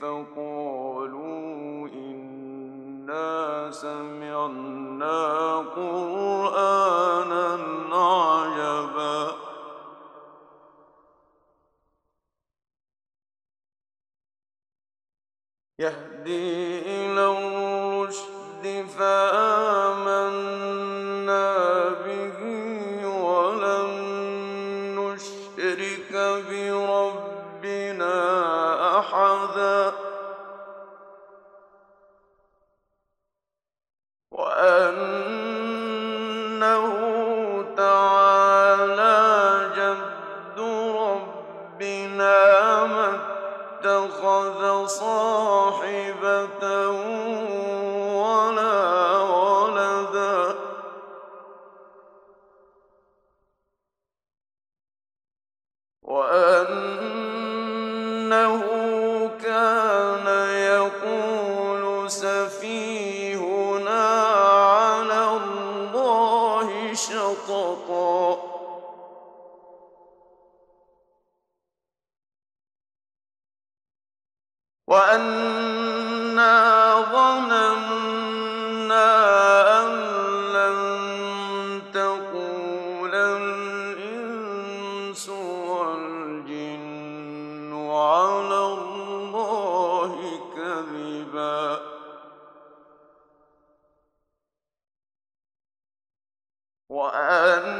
فقالوا إنا سمعنا قرآنا عجبا. يهدي إلى الرشد فآمنا به ولن نشرك ربنا ما اتخذ صاحبة وأنا ظننا أن لن الإنس والجن على الله كذبا. وأن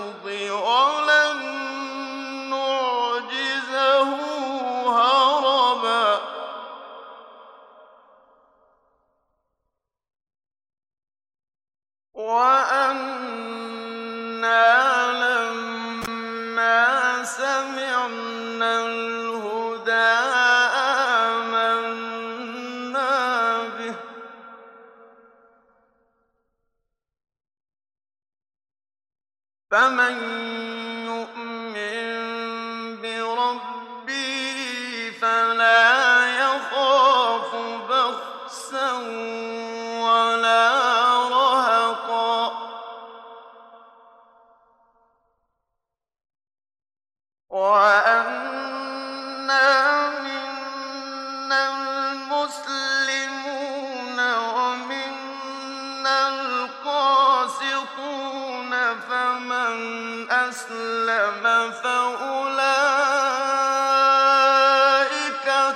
فمن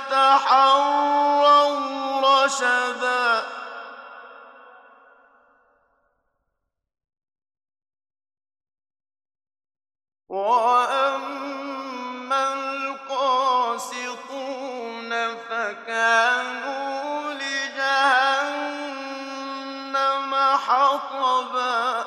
يتحروا رشدا. وأما القاسطون فكانوا لجهنم حطبا.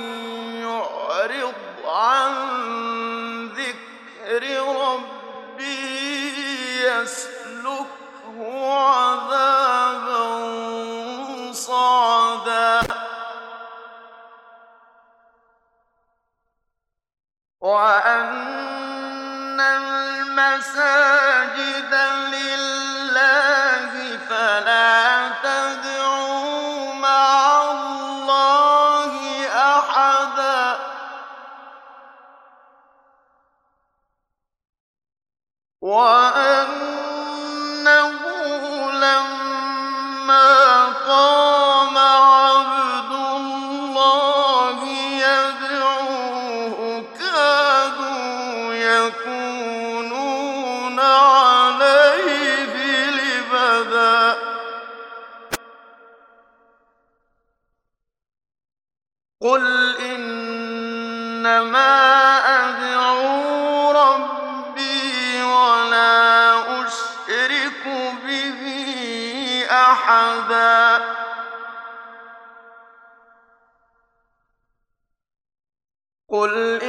وأنه لما قام عبد الله يدعوه كادوا يكونون أحدا قل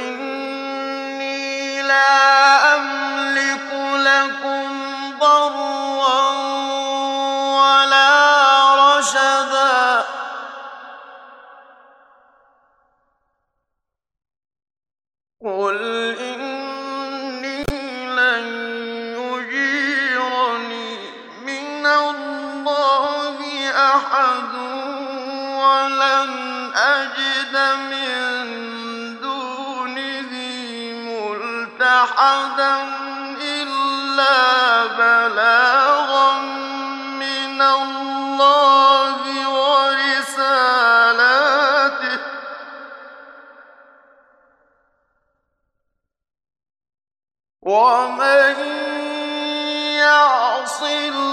أحدا إلا بلاغا من الله ورسالاته ومن يعص الله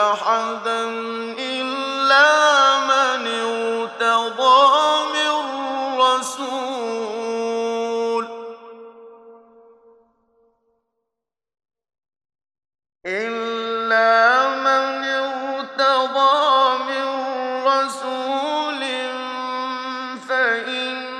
أحدا إلا من ارتضى من رسول. إلا من ارتضى من رسول فإنه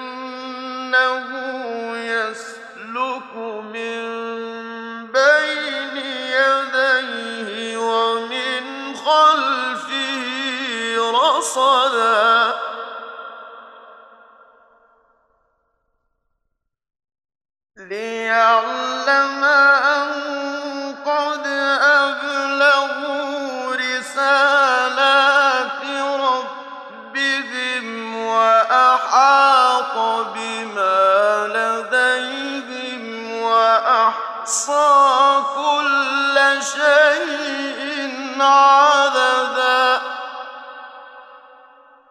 لديهم وأحصى كل شيء